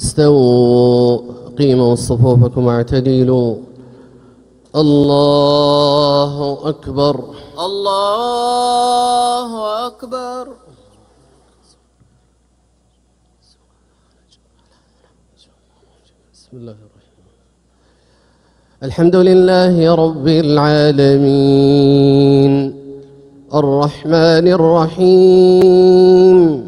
استووا قيموا صفوفكم واعتدلوا. الله أكبر. الله أكبر. بسم الله الرحمن الحمد لله رب العالمين. الرحمن الرحيم.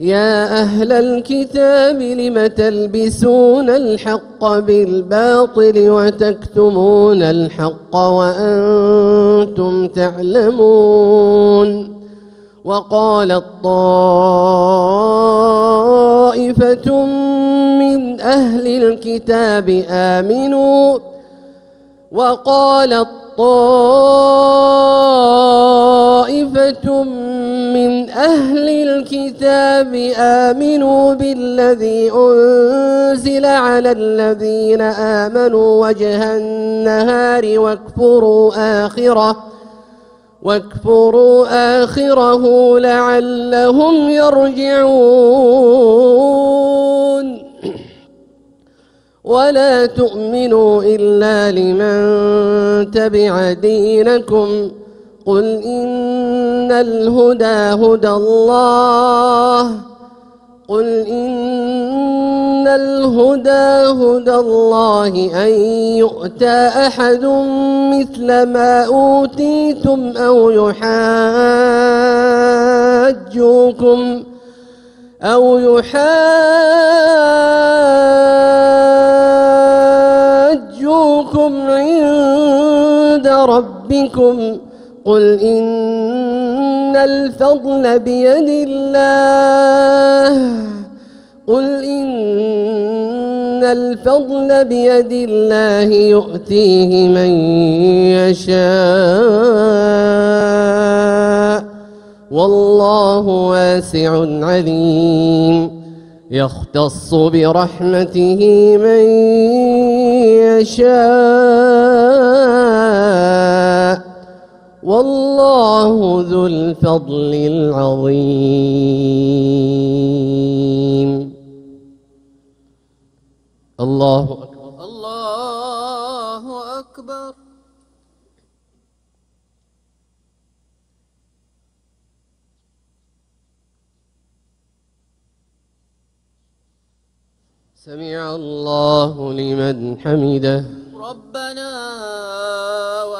يا أهل الكتاب لم تلبسون الحق بالباطل وتكتمون الحق وأنتم تعلمون وقالت طائفة من أهل الكتاب آمنوا وقالت طائفة من أهل الكتاب آمنوا بالذي أنزل على الذين آمنوا وجه النهار واكفروا آخره واكفروا آخره لعلهم يرجعون ولا تؤمنوا إلا لمن تبع دينكم. قل إن الهدى هدى الله. قل إن الهدى هدى الله أن يؤتى أحد مثل ما أوتيتم أو يحاجوكم أو يحاجوكم ربكم قل إن الفضل بيد الله قل إن الفضل بيد الله يؤتيه من يشاء والله واسع عليم يختص برحمته من يشاء والله ذو الفضل العظيم. الله أكبر. الله أكبر. سمع الله لمن حمده. ربنا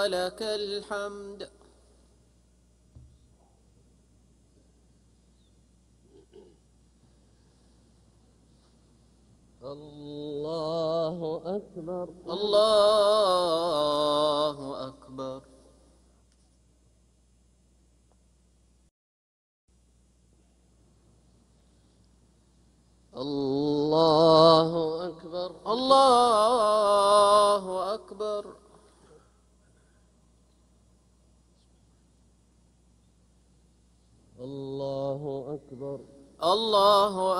ولك الحمد. الله أكبر. الله أكبر. الله أكبر الله أكبر الله أكبر الله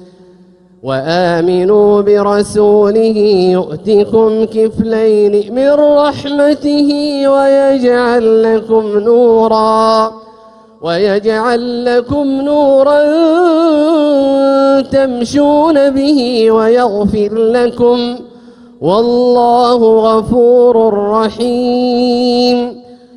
وآمنوا برسوله يؤتكم كفلين من رحمته ويجعل لكم نورا ويجعل لكم نورا تمشون به ويغفر لكم والله غفور رحيم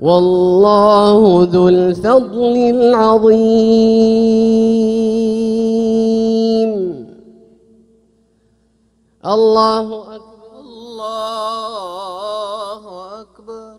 والله ذو الفضل العظيم. الله أكبر. الله أكبر